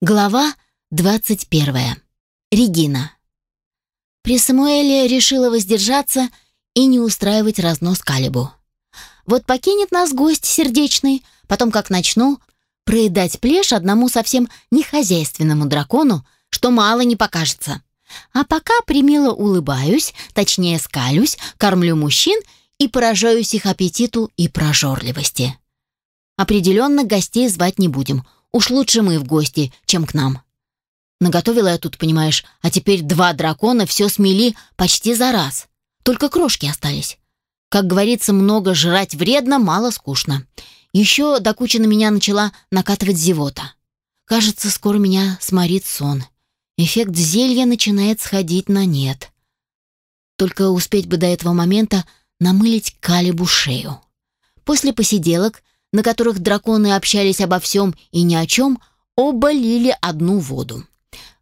Глава 21. Регина. При Самуэле решила воздержаться и не устраивать разнос Калибу. Вот покинет нас гость сердечный, потом как начну проедать плешь одному совсем нехозяйственному дракону, что мало не покажется. А пока примило улыбаюсь, точнее скалюсь, кормлю мужчин и поражаюсь их аппетиту и прожорливости. Определенно гостей звать не будем — Уж лучше мы в гости, чем к нам. Наготовила я тут, понимаешь, а теперь два дракона все смели почти за раз. Только крошки остались. Как говорится, много жрать вредно, мало скучно. Еще до кучи на меня начала накатывать зевота. Кажется, скоро меня сморит сон. Эффект зелья начинает сходить на нет. Только успеть бы до этого момента намылить Калибу шею. После посиделок на которых драконы общались обо всем и ни о чем, оба лили одну воду.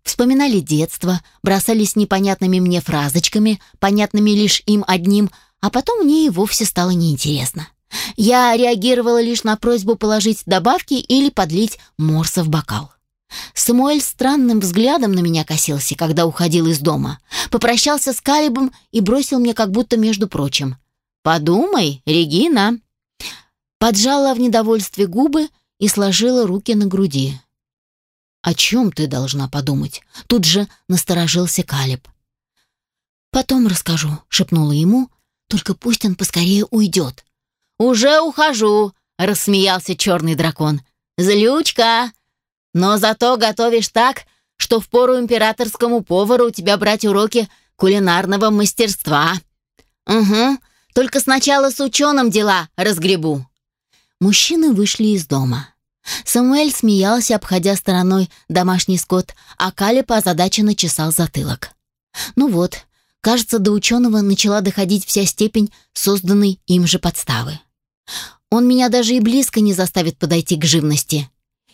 Вспоминали детство, бросались непонятными мне фразочками, понятными лишь им одним, а потом мне и вовсе стало неинтересно. Я реагировала лишь на просьбу положить добавки или подлить морса в бокал. Самуэль странным взглядом на меня косился, когда уходил из дома. Попрощался с Калибом и бросил мне как будто между прочим. «Подумай, Регина, поджала в недовольстве губы и сложила руки на груди. «О чем ты должна подумать?» Тут же насторожился Калиб. «Потом расскажу», — шепнула ему, «только пусть он поскорее уйдет». «Уже ухожу», — рассмеялся черный дракон. «Злючка! Но зато готовишь так, что впору императорскому повару у тебя брать уроки кулинарного мастерства». «Угу, только сначала с ученым дела разгребу». Мужчины вышли из дома. Самуэль смеялся, обходя стороной домашний скот, а Калиб озадаченно чесал затылок. Ну вот, кажется, до ученого начала доходить вся степень созданной им же подставы. Он меня даже и близко не заставит подойти к живности.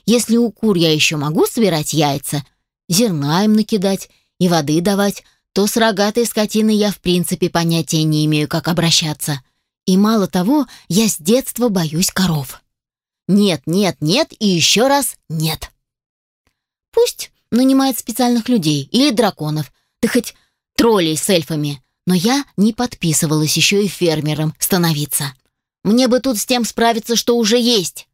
Если у кур я еще могу собирать яйца, зерна им накидать и воды давать, то с рогатой скотиной я в принципе понятия не имею, как обращаться. И мало того, я с детства боюсь коров. Нет, нет, нет и еще раз нет. Пусть нанимает специальных людей или драконов, да хоть троллей с эльфами, но я не подписывалась еще и фермером становиться. Мне бы тут с тем справиться, что уже есть.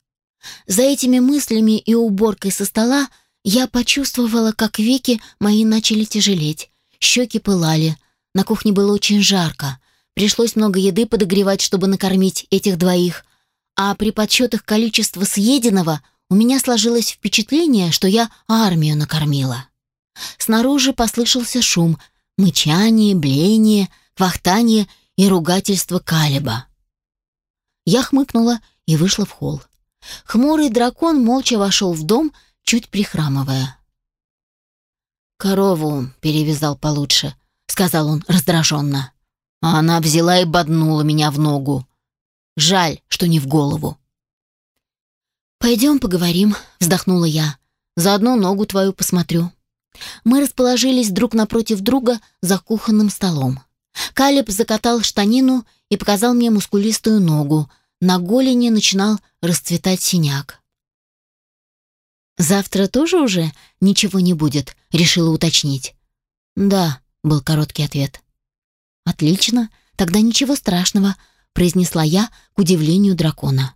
За этими мыслями и уборкой со стола я почувствовала, как веки мои начали тяжелеть, щеки пылали, на кухне было очень жарко, Пришлось много еды подогревать, чтобы накормить этих двоих. А при подсчетах количества съеденного у меня сложилось впечатление, что я армию накормила. Снаружи послышался шум, мычание, блеяние, квахтание и ругательство Калиба. Я хмыкнула и вышла в холл. Хмурый дракон молча вошел в дом, чуть прихрамывая. «Корову перевязал получше», — сказал он раздраженно. А она взяла и боднула меня в ногу. Жаль, что не в голову. «Пойдем поговорим», — вздохнула я. «Заодно ногу твою посмотрю». Мы расположились друг напротив друга за кухонным столом. Калиб закатал штанину и показал мне мускулистую ногу. На голени начинал расцветать синяк. «Завтра тоже уже ничего не будет?» — решила уточнить. «Да», — был короткий ответ. «Отлично, тогда ничего страшного», — произнесла я к удивлению дракона.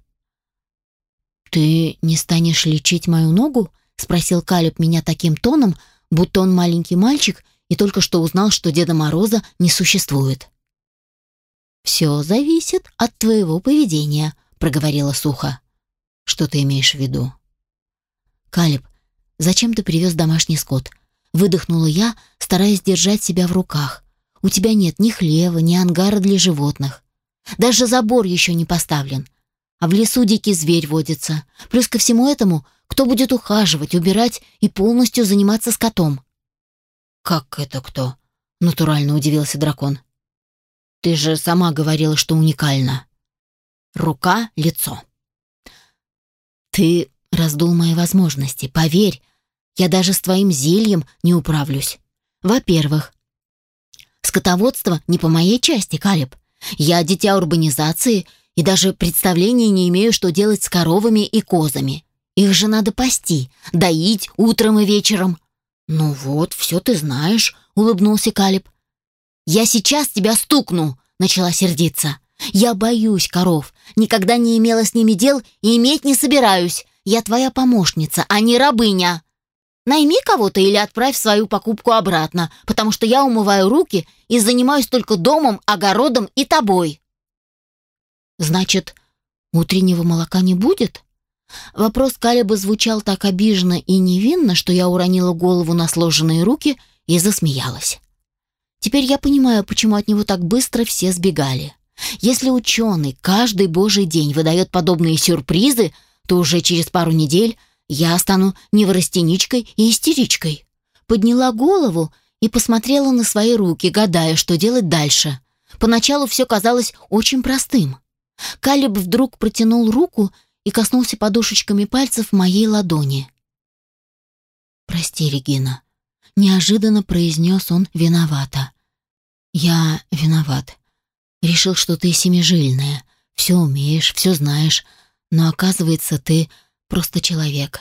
«Ты не станешь лечить мою ногу?» — спросил Калиб меня таким тоном, будто он маленький мальчик и только что узнал, что Деда Мороза не существует. «Все зависит от твоего поведения», — проговорила сухо. «Что ты имеешь в виду?» «Калиб, зачем ты привез домашний скот?» Выдохнула я, стараясь держать себя в руках. У тебя нет ни хлева, ни ангара для животных. Даже забор еще не поставлен. А в лесу дикий зверь водится. Плюс ко всему этому, кто будет ухаживать, убирать и полностью заниматься скотом? «Как это кто?» — натурально удивился дракон. «Ты же сама говорила, что уникально. Рука, лицо». «Ты раздул мои возможности. Поверь, я даже с твоим зельем не управлюсь. Во-первых, Скотоводство не по моей части, Калиб. Я дитя урбанизации и даже представления не имею, что делать с коровами и козами. Их же надо пасти, доить утром и вечером. Ну вот, все ты знаешь, улыбнулся Калиб. Я сейчас тебя стукну, начала сердиться. Я боюсь коров, никогда не имела с ними дел и иметь не собираюсь. Я твоя помощница, а не рабыня. Найми кого-то или отправь свою покупку обратно, потому что я умываю руки и занимаюсь только домом, огородом и тобой. Значит, утреннего молока не будет? Вопрос Калиба звучал так обиженно и невинно, что я уронила голову на сложенные руки и засмеялась. Теперь я понимаю, почему от него так быстро все сбегали. Если ученый каждый божий день выдает подобные сюрпризы, то уже через пару недель я стану неврастеничкой и истеричкой. Подняла голову и посмотрела на свои руки, гадая, что делать дальше. Поначалу все казалось очень простым. Калиб вдруг протянул руку и коснулся подушечками пальцев моей ладони. «Прости, Регина», — неожиданно произнес он виновато. «Я виноват. Решил, что ты семижильная, все умеешь, все знаешь, но оказывается, ты просто человек».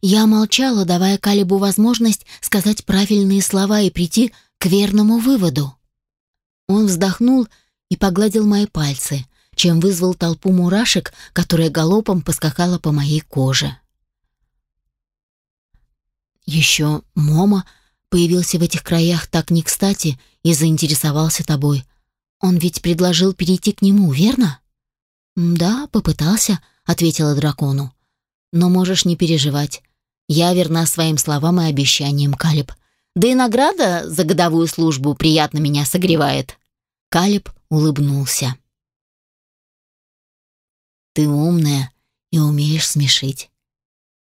Я молчала, давая Калибу возможность сказать правильные слова и прийти к верному выводу. Он вздохнул и погладил мои пальцы — чем вызвал толпу мурашек, которая галопом поскакала по моей коже. Еще Мома появился в этих краях так не кстати и заинтересовался тобой. Он ведь предложил перейти к нему, верно? Да, попытался, ответила дракону. Но можешь не переживать. Я верна своим словам и обещаниям, Калиб. Да и награда за годовую службу приятно меня согревает. Калиб улыбнулся. Ты умная и умеешь смешить.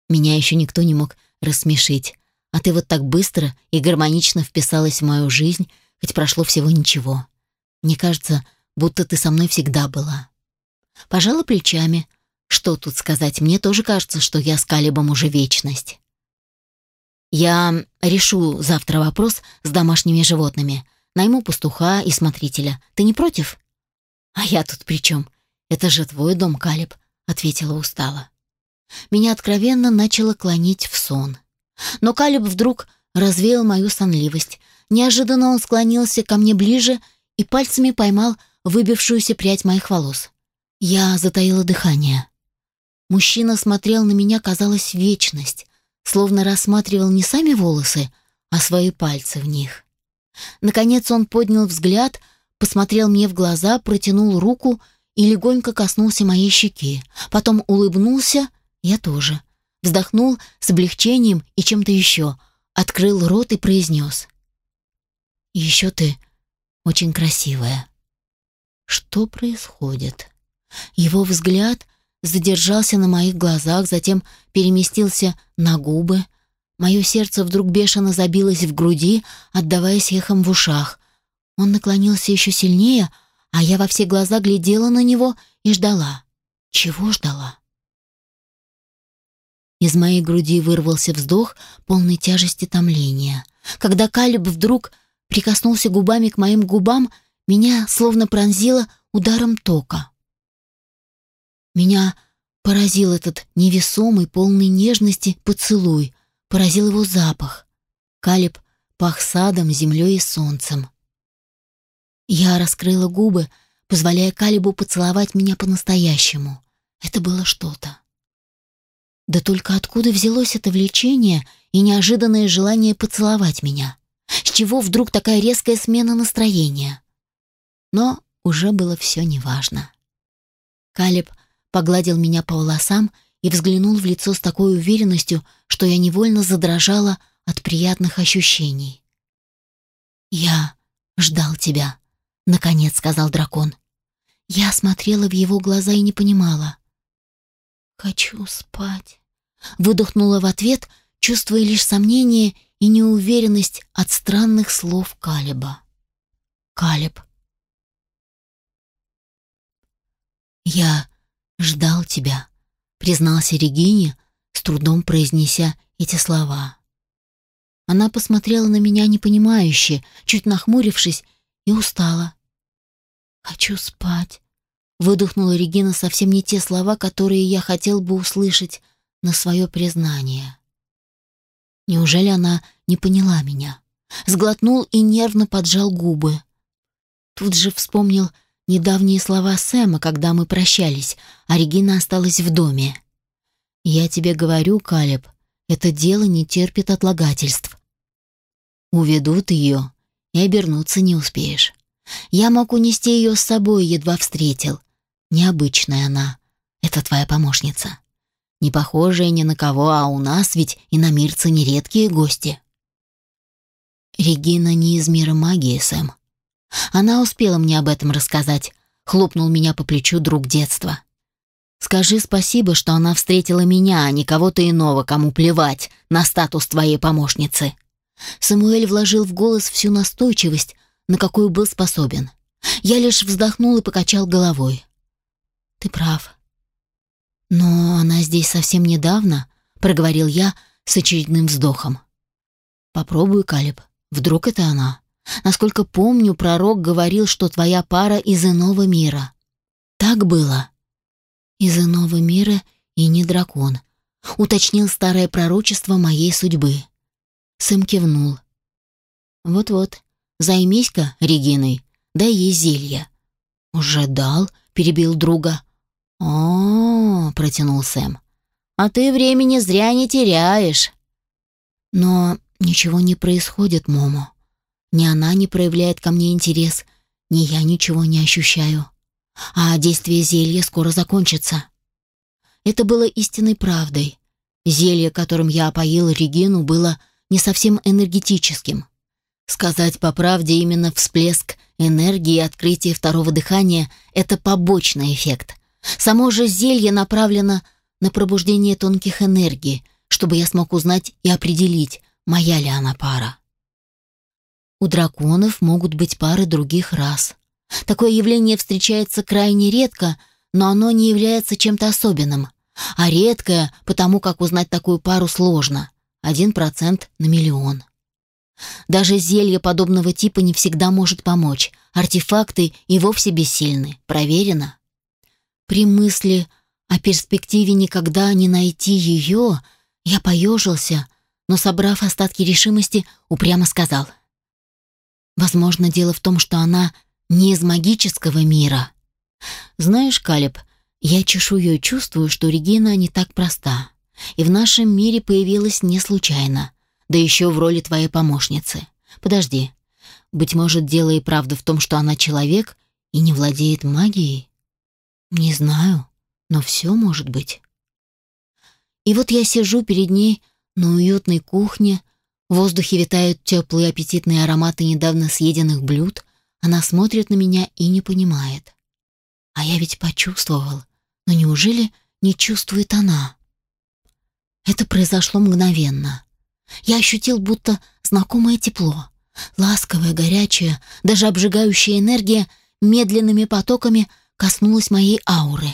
Меня еще никто не мог рассмешить, а ты вот так быстро и гармонично вписалась в мою жизнь, хоть прошло всего ничего. Мне кажется, будто ты со мной всегда была. Пожала плечами. Что тут сказать, мне тоже кажется, что я с Калибом уже вечность. Я решу завтра вопрос с домашними животными. Найму пастуха и смотрителя. Ты не против? А я тут при чем? «Это же твой дом, Калиб», — ответила устало. Меня откровенно начало клонить в сон. Но Калиб вдруг развеял мою сонливость. Неожиданно он склонился ко мне ближе и пальцами поймал выбившуюся прядь моих волос. Я затаила дыхание. Мужчина смотрел на меня, казалось, вечность, словно рассматривал не сами волосы, а свои пальцы в них. Наконец он поднял взгляд, посмотрел мне в глаза, протянул руку — и легонько коснулся моей щеки. Потом улыбнулся, я тоже. Вздохнул с облегчением и чем-то еще. Открыл рот и произнес. «Еще ты очень красивая». Что происходит? Его взгляд задержался на моих глазах, затем переместился на губы. Мое сердце вдруг бешено забилось в груди, отдаваясь эхом в ушах. Он наклонился еще сильнее, а я во все глаза глядела на него и ждала. Чего ждала? Из моей груди вырвался вздох, полный тяжести томления. Когда Калиб вдруг прикоснулся губами к моим губам, меня словно пронзило ударом тока. Меня поразил этот невесомый, полный нежности поцелуй, поразил его запах. Калиб пах садом, землей и солнцем. Я раскрыла губы, позволяя Калибу поцеловать меня по-настоящему. Это было что-то. Да только откуда взялось это влечение и неожиданное желание поцеловать меня? С чего вдруг такая резкая смена настроения? Но уже было все неважно. Калиб погладил меня по волосам и взглянул в лицо с такой уверенностью, что я невольно задрожала от приятных ощущений. «Я ждал тебя», наконец сказал дракон. Я смотрела в его глаза и не понимала. Хочу спать, выдохнула в ответ, чувствуя лишь сомнение и неуверенность от странных слов Калиба. Калиб. Я ждал тебя, признался Регине, с трудом произнеся эти слова. Она посмотрела на меня непонимающе, чуть нахмурившись, и устала. «Хочу спать», — выдохнула Регина совсем не те слова, которые я хотел бы услышать, на свое признание. Неужели она не поняла меня? Сглотнул и нервно поджал губы. Тут же вспомнил недавние слова Сэма, когда мы прощались, а Регина осталась в доме. «Я тебе говорю, Калеб, это дело не терпит отлагательств. Уведут ее, и обернуться не успеешь. Я мог унести ее с собой, едва встретил. Необычная она. Это твоя помощница. Не похожая ни на кого, а у нас ведь и на мирцы нередкие гости. Регина не из мира магии, Сэм. Она успела мне об этом рассказать. Хлопнул меня по плечу друг детства. Скажи спасибо, что она встретила меня, а не кого-то иного, кому плевать на статус твоей помощницы. Самуэль вложил в голос всю настойчивость, на какую был способен. Я лишь вздохнул и покачал головой. Ты прав. Но она здесь совсем недавно, проговорил я с очередным вздохом. Попробуй, Калиб. Вдруг это она? Насколько помню, пророк говорил, что твоя пара из иного мира. Так было. Из иного мира и не дракон, уточнил старое пророчество моей судьбы. Сэм кивнул. Вот-вот, займись-ка Региной, дай ей зелье. Уже дал, перебил друга. О, протянул Сэм. А ты времени зря не теряешь. Но ничего не происходит, Момо. Ни она не проявляет ко мне интерес, ни я ничего не ощущаю. А действие зелья скоро закончится. Это было истинной правдой. Зелье, которым я опоил Регину, было не совсем энергетическим. Сказать по правде, именно всплеск энергии и открытие второго дыхания – это побочный эффект. Само же зелье направлено на пробуждение тонких энергий, чтобы я смог узнать и определить, моя ли она пара. У драконов могут быть пары других рас. Такое явление встречается крайне редко, но оно не является чем-то особенным. А редкое, потому как узнать такую пару сложно. Один процент на миллион. Даже зелье подобного типа не всегда может помочь. Артефакты и вовсе бессильны. Проверено. При мысли о перспективе никогда не найти ее, я поежился, но, собрав остатки решимости, упрямо сказал — Возможно, дело в том, что она не из магического мира. Знаешь, Калиб, я чешуей чувствую, что Регина не так проста. И в нашем мире появилась не случайно. Да еще в роли твоей помощницы. Подожди. Быть может, дело и правда в том, что она человек и не владеет магией? Не знаю, но все может быть. И вот я сижу перед ней на уютной кухне, в воздухе витают теплые аппетитные ароматы недавно съеденных блюд. Она смотрит на меня и не понимает. А я ведь почувствовал. Но неужели не чувствует она? Это произошло мгновенно. Я ощутил будто знакомое тепло. Ласковая, горячая, даже обжигающая энергия медленными потоками коснулась моей ауры.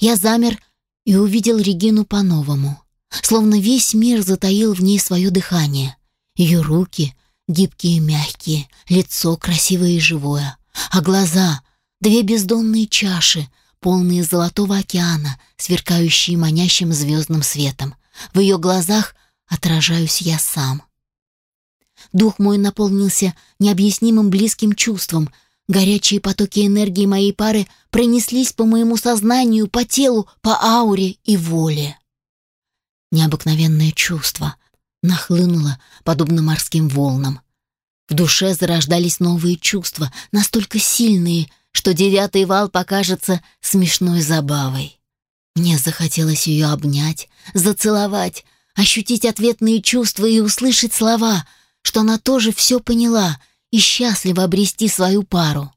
Я замер и увидел Регину по-новому. Словно весь мир затаил в ней свое дыхание. Ее руки гибкие и мягкие, лицо красивое и живое, а глаза — две бездонные чаши, полные золотого океана, сверкающие манящим звездным светом. В ее глазах отражаюсь я сам. Дух мой наполнился необъяснимым близким чувством. Горячие потоки энергии моей пары пронеслись по моему сознанию, по телу, по ауре и воле. Необыкновенное чувство — нахлынуло, подобно морским волнам. В душе зарождались новые чувства, настолько сильные, что девятый вал покажется смешной забавой. Мне захотелось ее обнять, зацеловать, ощутить ответные чувства и услышать слова, что она тоже все поняла и счастлива обрести свою пару.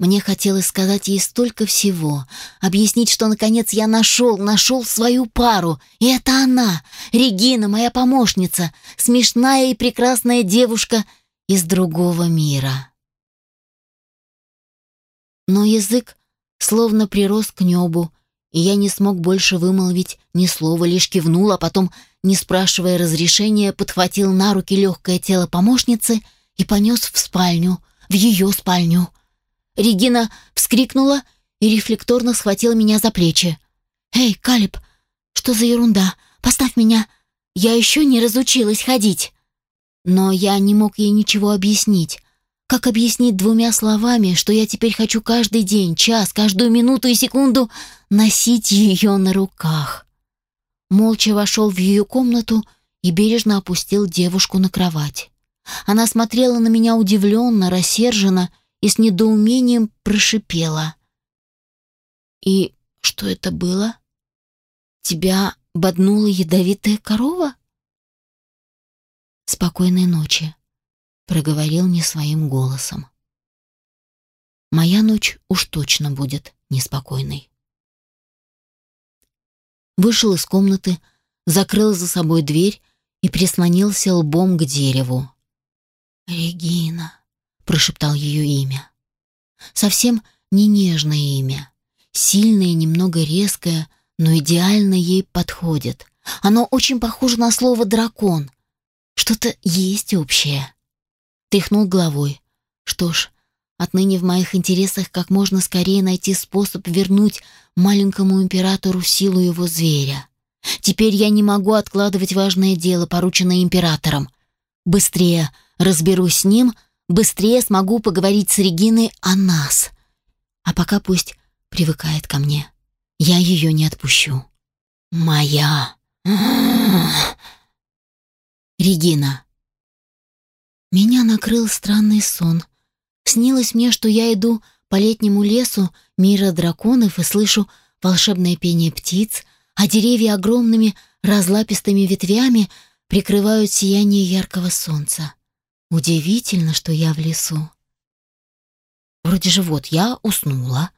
Мне хотелось сказать ей столько всего, объяснить, что наконец я нашел, нашел свою пару. И это она, Регина, моя помощница, смешная и прекрасная девушка из другого мира. Но язык словно прирос к небу, и я не смог больше вымолвить ни слова, лишь кивнул, а потом, не спрашивая разрешения, подхватил на руки легкое тело помощницы и понес в спальню, в ее спальню — Регина вскрикнула и рефлекторно схватила меня за плечи. «Эй, Калиб, Что за ерунда? Поставь меня. Я еще не разучилась ходить. Но я не мог ей ничего объяснить. Как объяснить двумя словами, что я теперь хочу каждый день, час, каждую минуту и секунду носить ее на руках? Молча вошел в ее комнату и бережно опустил девушку на кровать. Она смотрела на меня удивленно, рассерженно и с недоумением прошипела. «И что это было? Тебя боднула ядовитая корова?» «Спокойной ночи», проговорил не своим голосом. Моя ночь уж точно будет неспокойной. Вышел из комнаты, закрыл за собой дверь и прислонился лбом к дереву. «Регина», — прошептал ее имя. Совсем не нежное имя. Сильное, немного резкое, но идеально ей подходит. Оно очень похоже на слово «дракон». Что-то есть общее. Тряхнул головой. Что ж, отныне в моих интересах как можно скорее найти способ вернуть маленькому императору силу его зверя. Теперь я не могу откладывать важное дело, порученное императором. Быстрее разберусь с ним, быстрее смогу поговорить с Региной о нас. А пока пусть привыкает ко мне. Я ее не отпущу. Моя. Регина. Меня накрыл странный сон. Снилось мне, что я иду по летнему лесу мира драконов и слышу волшебное пение птиц, а деревья огромными разлапистыми ветвями прикрывают сияние яркого солнца. Удивительно, что я в лесу. Вроде же вот я уснула,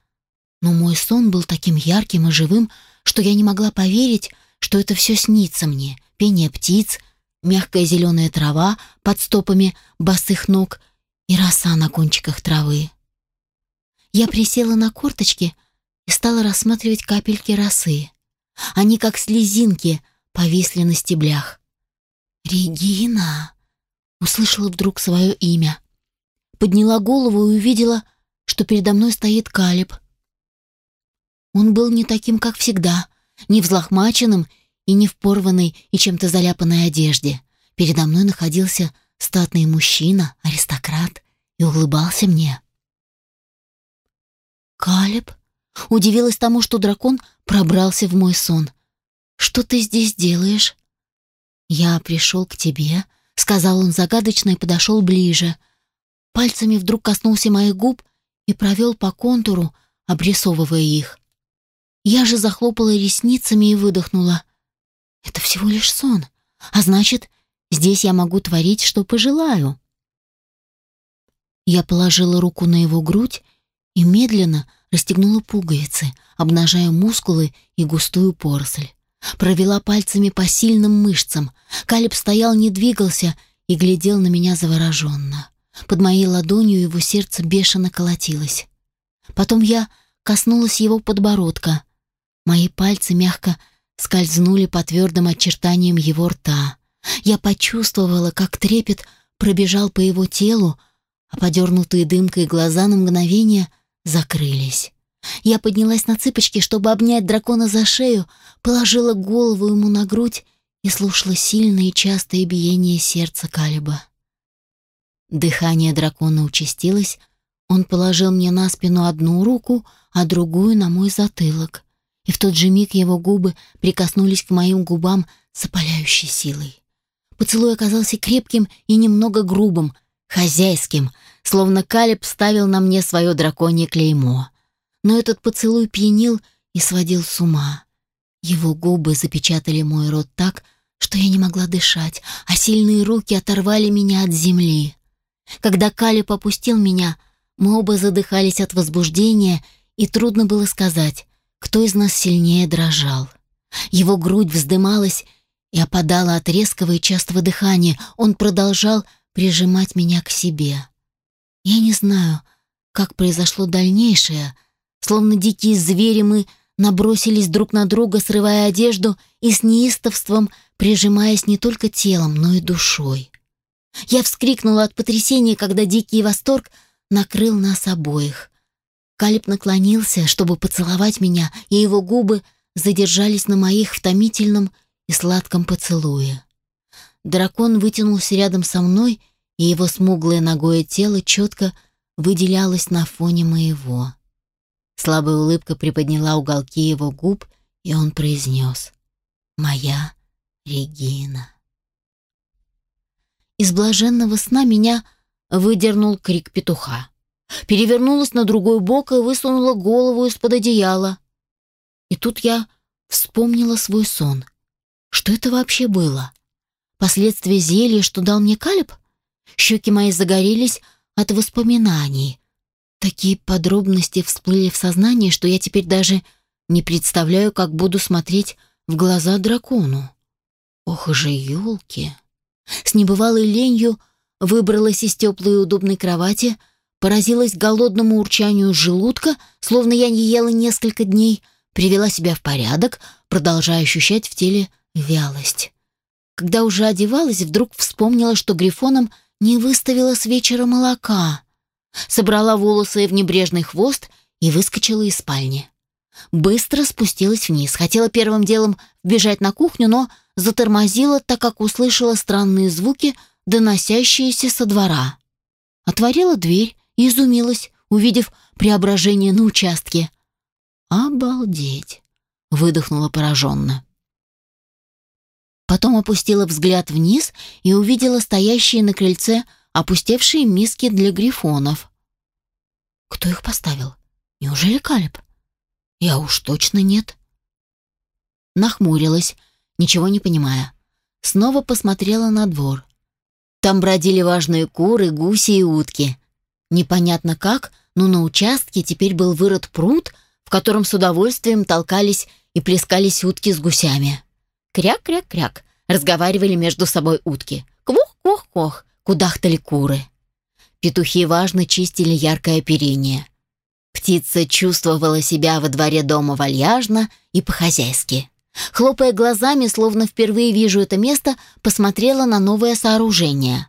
но мой сон был таким ярким и живым, что я не могла поверить, что это все снится мне. Пение птиц — мягкая зеленая трава под стопами босых ног и роса на кончиках травы. Я присела на корточки и стала рассматривать капельки росы. Они, как слезинки, повисли на стеблях. «Регина!» — услышала вдруг свое имя. Подняла голову и увидела, что передо мной стоит Калиб. Он был не таким, как всегда, не взлохмаченным и не в порванной и чем-то заляпанной одежде. Передо мной находился статный мужчина, аристократ, и улыбался мне. «Калеб?» Удивилась тому, что дракон пробрался в мой сон. «Что ты здесь делаешь?» «Я пришел к тебе», — сказал он загадочно и подошел ближе. Пальцами вдруг коснулся моих губ и провел по контуру, обрисовывая их. Я же захлопала ресницами и выдохнула. Это всего лишь сон. А значит, здесь я могу творить, что пожелаю. Я положила руку на его грудь и медленно расстегнула пуговицы, обнажая мускулы и густую поросль. Провела пальцами по сильным мышцам. Калиб стоял, не двигался и глядел на меня завороженно. Под моей ладонью его сердце бешено колотилось. Потом я коснулась его подбородка. Мои пальцы мягко скользнули по твердым очертаниям его рта. Я почувствовала, как трепет пробежал по его телу, а подернутые дымкой глаза на мгновение закрылись. Я поднялась на цыпочки, чтобы обнять дракона за шею, положила голову ему на грудь и слушала сильное и частое биение сердца Калиба. Дыхание дракона участилось, он положил мне на спину одну руку, а другую на мой затылок и в тот же миг его губы прикоснулись к моим губам с опаляющей силой. Поцелуй оказался крепким и немного грубым, хозяйским, словно Калеб ставил на мне свое драконье клеймо. Но этот поцелуй пьянил и сводил с ума. Его губы запечатали мой рот так, что я не могла дышать, а сильные руки оторвали меня от земли. Когда Калеб опустил меня, мы оба задыхались от возбуждения, и трудно было сказать, кто из нас сильнее дрожал. Его грудь вздымалась и опадала от резкого и частого дыхания. Он продолжал прижимать меня к себе. Я не знаю, как произошло дальнейшее. Словно дикие звери мы набросились друг на друга, срывая одежду и с неистовством прижимаясь не только телом, но и душой. Я вскрикнула от потрясения, когда дикий восторг накрыл нас обоих. Калиб наклонился, чтобы поцеловать меня, и его губы задержались на моих в томительном и сладком поцелуе. Дракон вытянулся рядом со мной, и его смуглое ногое тело четко выделялось на фоне моего. Слабая улыбка приподняла уголки его губ, и он произнес «Моя Регина». Из блаженного сна меня выдернул крик петуха. Перевернулась на другой бок и высунула голову из-под одеяла. И тут я вспомнила свой сон. Что это вообще было? Последствия зелья, что дал мне Калиб? Щеки мои загорелись от воспоминаний. Такие подробности всплыли в сознание, что я теперь даже не представляю, как буду смотреть в глаза дракону. Ох же елки! С небывалой ленью выбралась из теплой и удобной кровати, поразилась голодному урчанию желудка, словно я не ела несколько дней, привела себя в порядок, продолжая ощущать в теле вялость. Когда уже одевалась, вдруг вспомнила, что Грифоном не выставила с вечера молока. Собрала волосы в небрежный хвост и выскочила из спальни. Быстро спустилась вниз. Хотела первым делом бежать на кухню, но затормозила, так как услышала странные звуки, доносящиеся со двора. Отворила дверь и изумилась, увидев преображение на участке. «Обалдеть!» — выдохнула пораженно. Потом опустила взгляд вниз и увидела стоящие на крыльце опустевшие миски для грифонов. Кто их поставил? Неужели Калиб? Я уж точно нет. Нахмурилась, ничего не понимая. Снова посмотрела на двор. Там бродили важные куры, гуси и утки. Непонятно как, но на участке теперь был вырод пруд, в котором с удовольствием толкались и плескались утки с гусями. Кряк-кряк-кряк, разговаривали между собой утки. Квох-квох-квох, кудахтали куры. Петухи важно чистили яркое оперение. Птица чувствовала себя во дворе дома вальяжно и по-хозяйски. Хлопая глазами, словно впервые вижу это место, посмотрела на новое сооружение.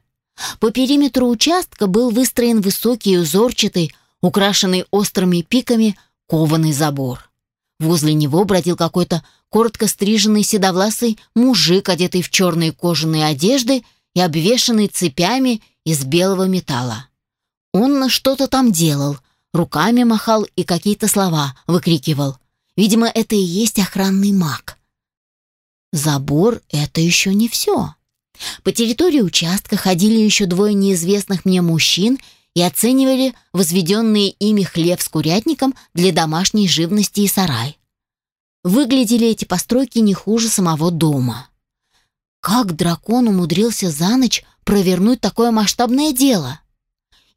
По периметру участка был выстроен высокий, узорчатый, украшенный острыми пиками, кованый забор. Возле него бродил какой-то коротко стриженный седовласый мужик, одетый в черные кожаные одежды и обвешанный цепями из белого металла. Он что-то там делал, руками махал и какие-то слова выкрикивал. Видимо, это и есть охранный маг. Забор — это еще не все. По территории участка ходили еще двое неизвестных мне мужчин и оценивали возведенные ими хлев с курятником для домашней живности и сарай. Выглядели эти постройки не хуже самого дома. Как дракон умудрился за ночь провернуть такое масштабное дело?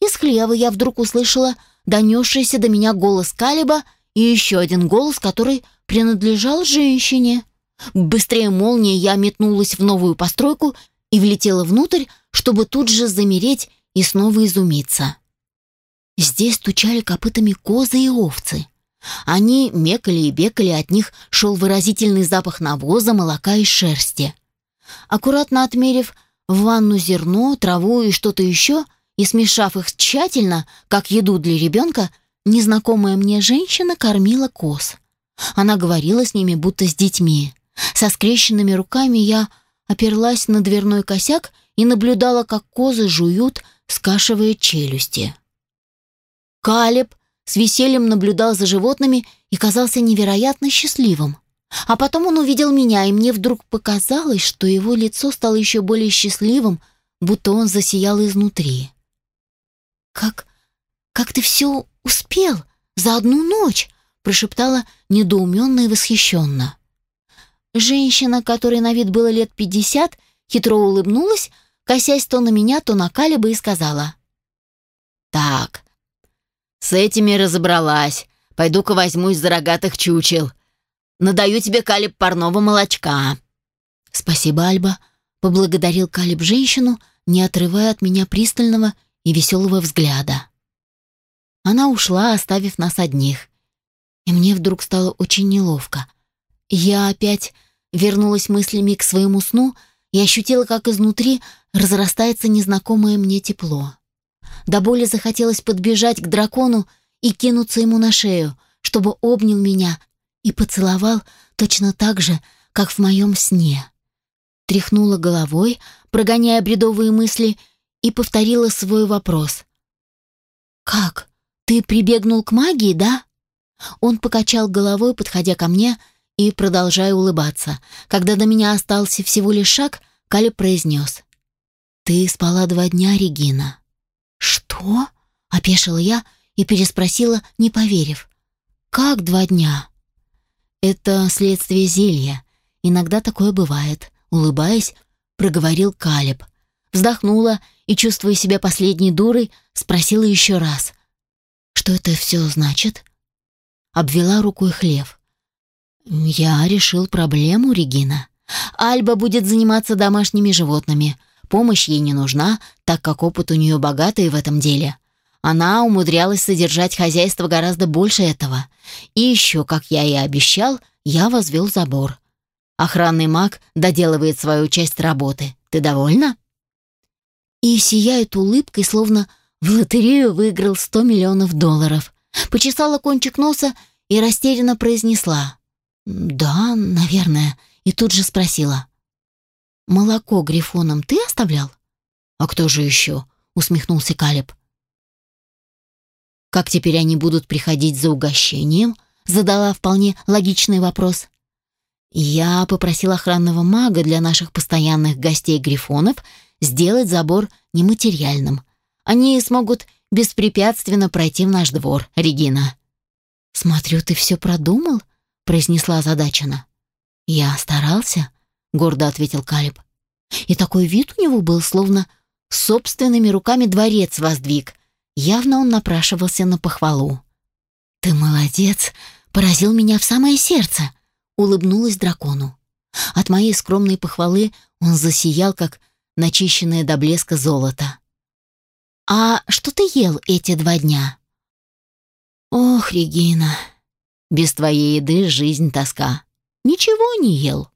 Из хлева я вдруг услышала донесшийся до меня голос Калиба и еще один голос, который принадлежал женщине. Быстрее молнии я метнулась в новую постройку и влетела внутрь, чтобы тут же замереть и снова изумиться. Здесь стучали копытами козы и овцы. Они мекали и бекали, от них шел выразительный запах навоза, молока и шерсти. Аккуратно отмерив в ванну зерно, траву и что-то еще, и смешав их тщательно, как еду для ребенка, незнакомая мне женщина кормила коз. Она говорила с ними, будто с детьми. Со скрещенными руками я оперлась на дверной косяк и наблюдала, как козы жуют, скашивая челюсти. Калеб с весельем наблюдал за животными и казался невероятно счастливым. А потом он увидел меня, и мне вдруг показалось, что его лицо стало еще более счастливым, будто он засиял изнутри. «Как... как ты все успел за одну ночь?» прошептала недоуменно и восхищенно. Женщина, которой на вид было лет пятьдесят, хитро улыбнулась, косясь то на меня, то на Калиба и сказала. «Так, с этими разобралась. Пойду-ка возьмусь за рогатых чучел. Надаю тебе, Калиб, парного молочка». «Спасибо, Альба», — поблагодарил Калиб женщину, не отрывая от меня пристального и веселого взгляда. Она ушла, оставив нас одних. И мне вдруг стало очень неловко. Я опять вернулась мыслями к своему сну и ощутила, как изнутри разрастается незнакомое мне тепло. До боли захотелось подбежать к дракону и кинуться ему на шею, чтобы обнял меня и поцеловал точно так же, как в моем сне. Тряхнула головой, прогоняя бредовые мысли, и повторила свой вопрос. «Как? Ты прибегнул к магии, да?» Он покачал головой, подходя ко мне и продолжая улыбаться. Когда до меня остался всего лишь шаг, Калеб произнес. «Ты спала два дня, Регина». «Что?» — опешила я и переспросила, не поверив. «Как два дня?» «Это следствие зелья. Иногда такое бывает», — улыбаясь, проговорил Калеб. Вздохнула и, чувствуя себя последней дурой, спросила еще раз. «Что это все значит?» Обвела рукой хлев. «Я решил проблему, Регина. Альба будет заниматься домашними животными. Помощь ей не нужна, так как опыт у нее богатый в этом деле. Она умудрялась содержать хозяйство гораздо больше этого. И еще, как я и обещал, я возвел забор. Охранный маг доделывает свою часть работы. Ты довольна?» И сияет улыбкой, словно в лотерею выиграл сто миллионов долларов. Почесала кончик носа и растерянно произнесла. «Да, наверное». И тут же спросила. «Молоко грифоном ты оставлял?» «А кто же еще?» — усмехнулся Калеб. Как теперь они будут приходить за угощением? Задала вполне логичный вопрос. Я попросил охранного мага для наших постоянных гостей грифонов сделать забор нематериальным. Они смогут беспрепятственно пройти в наш двор, Регина. «Смотрю, ты все продумал?» — произнесла озадаченно. «Я старался», — гордо ответил Калиб. И такой вид у него был, словно собственными руками дворец воздвиг — Явно он напрашивался на похвалу. «Ты молодец!» поразил меня в самое сердце, улыбнулась дракону. От моей скромной похвалы он засиял, как начищенное до блеска золото. «А что ты ел эти два дня?» «Ох, Регина, без твоей еды жизнь тоска. Ничего не ел».